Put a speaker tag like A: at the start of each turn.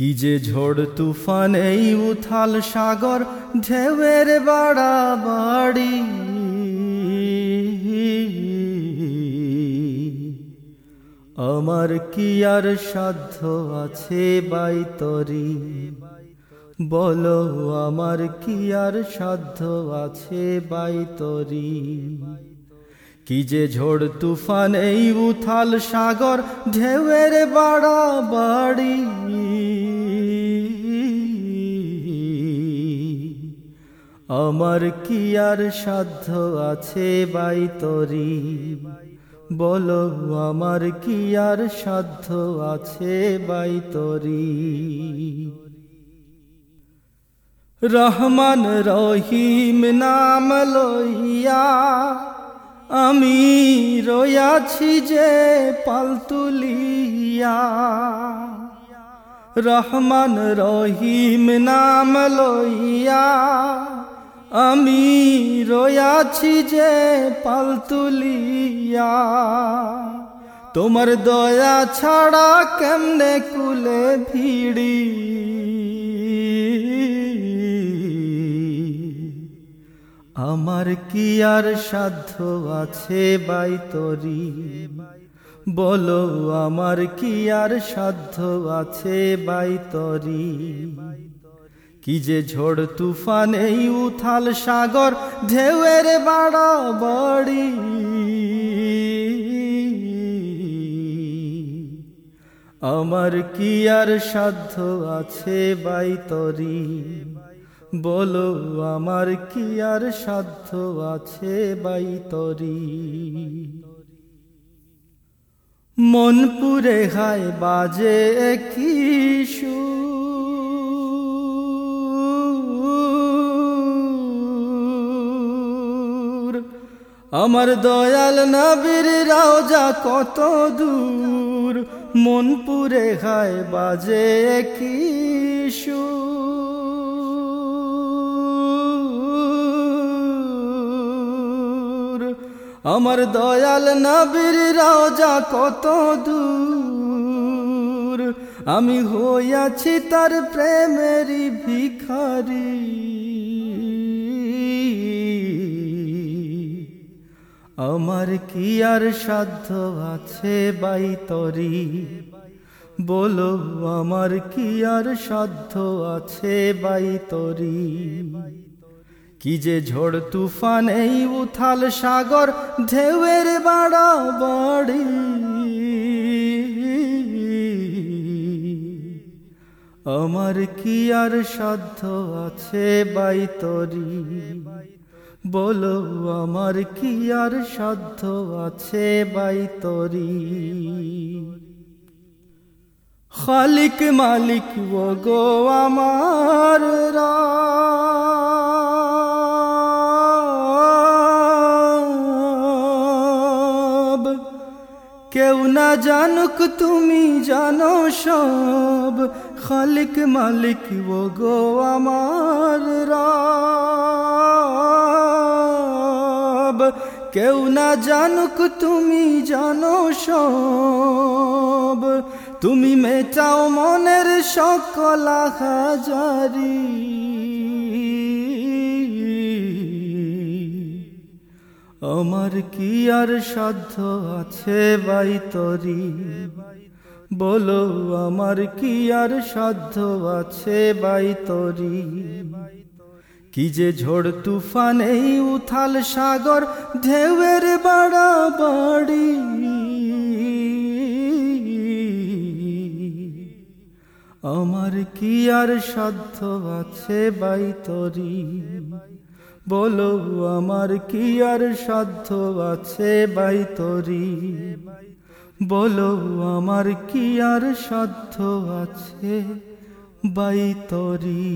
A: কি যে ঝড় তুফান এই উথাল সাগর ঢেউয়ের বাড়া বাড়ি আমার কি আর সাধ্য আছে বাই বাইতরি? বলো, আমার কি আর সাধ্য আছে বাই বাইতরি? কি যে ঝড় তুফান এই উথাল সাগর, ঢেউয়ের বাড়া বাড়ি। আমার কি আর সাধ্য আছে বাইতরি বলো, আমার কি আর সাধ্য আছে বাইতরি রহমান রহিম নাম লইয়া আমি রয়াছি যে পালতুলিয়া। রহমান রহিম নাম লইয়া আমি রয়াছি যে পালতুলিয়া। তোমার দয়া ছাড়া কেমনে কুলে ভিড়ি? আমার কি আর সাধ্য আছে বাইতরি? বলো, আমার কি আর সাধ্য আছে বাইতরি? কি যে ঝড় তুফান উথাল সাগর ঢেউয়ের বাড়া বাড়ি। আমার কি আর সাধ্য আছে বাইতরি? বলো, আমার কি আর সাধ্য আছে বাইতরি? মন পুরে হায়, বাজে কি আমার দয়াল নবীর রাজা কত দূর? মন পুরে হায়, বাজে কি সুর। আমার দয়াল নবীর রাজা কত দূর। আমি হইয়াছি তার প্রেমেরই ভিখারি। আমার কি আর সাধ্য আছে বাইতরি? বলো, আমার কি আর সাধ্য আছে বাইতরি? কি যে ঝড় তুফান এই উথাল সাগর, ঢেউয়ের বাড়া বাড়ি। আমার কি আর সাধ্য আছে বাই বাইতরি? বলো, আমার কি আর সাধ্য আছে বাইতরি? খালিক মালিক গো আমার রব না জানুক তুমি জানো সব। খালিক মালিক ও গো আমার রব। কেউ না জানুক তুমি জানো সব। তুমি মেটাও মনের সকল হাজারি। আমার কি আর সাধ্য আছে বাইতরি? বলো, আমার কি আর সাধ্য আছে বাইতরি? কি যে ঝড় তুফান উথাল সাগর ঢেউয়ের বাড়া বাড়ি। আমার কি আর সাধ্য আছে বাইতরি? বলো আমার কি আর সাধ্য আছে বাইতরি? বলো আমার কি আর সাধ্য আছে বাইতরি?